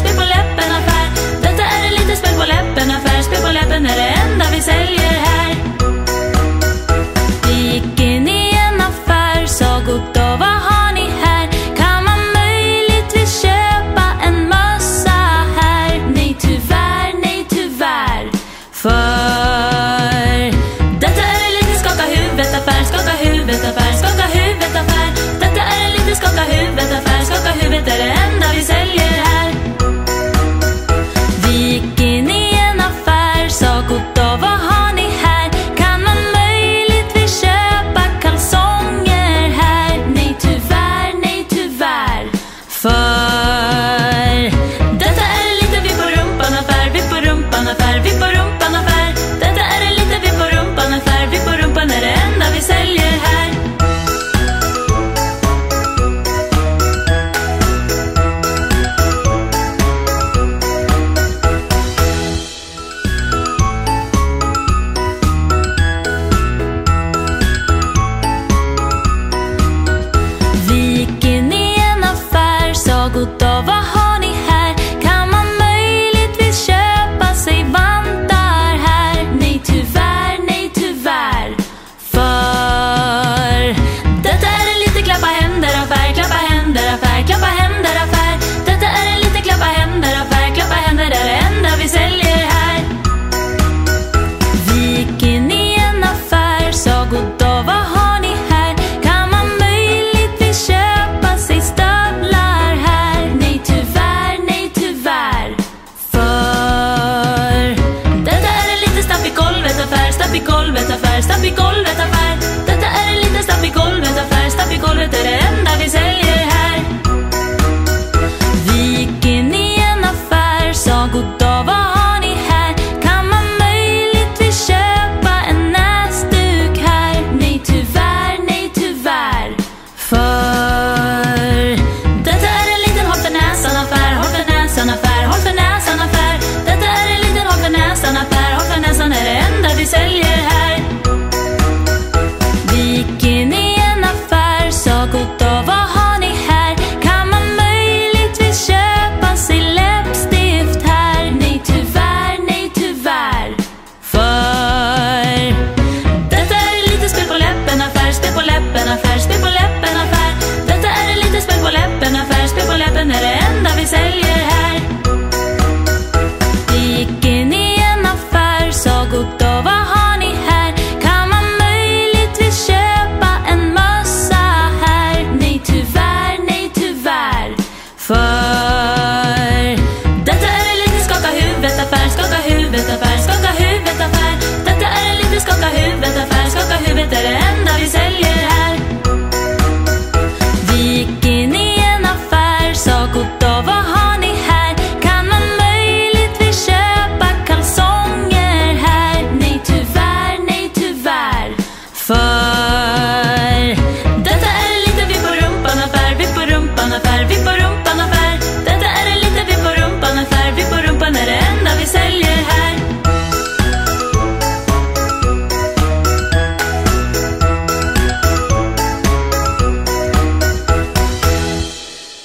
spill på leppen affær. Dette er et lite spill på leppen affær, spill på leppen, er det of our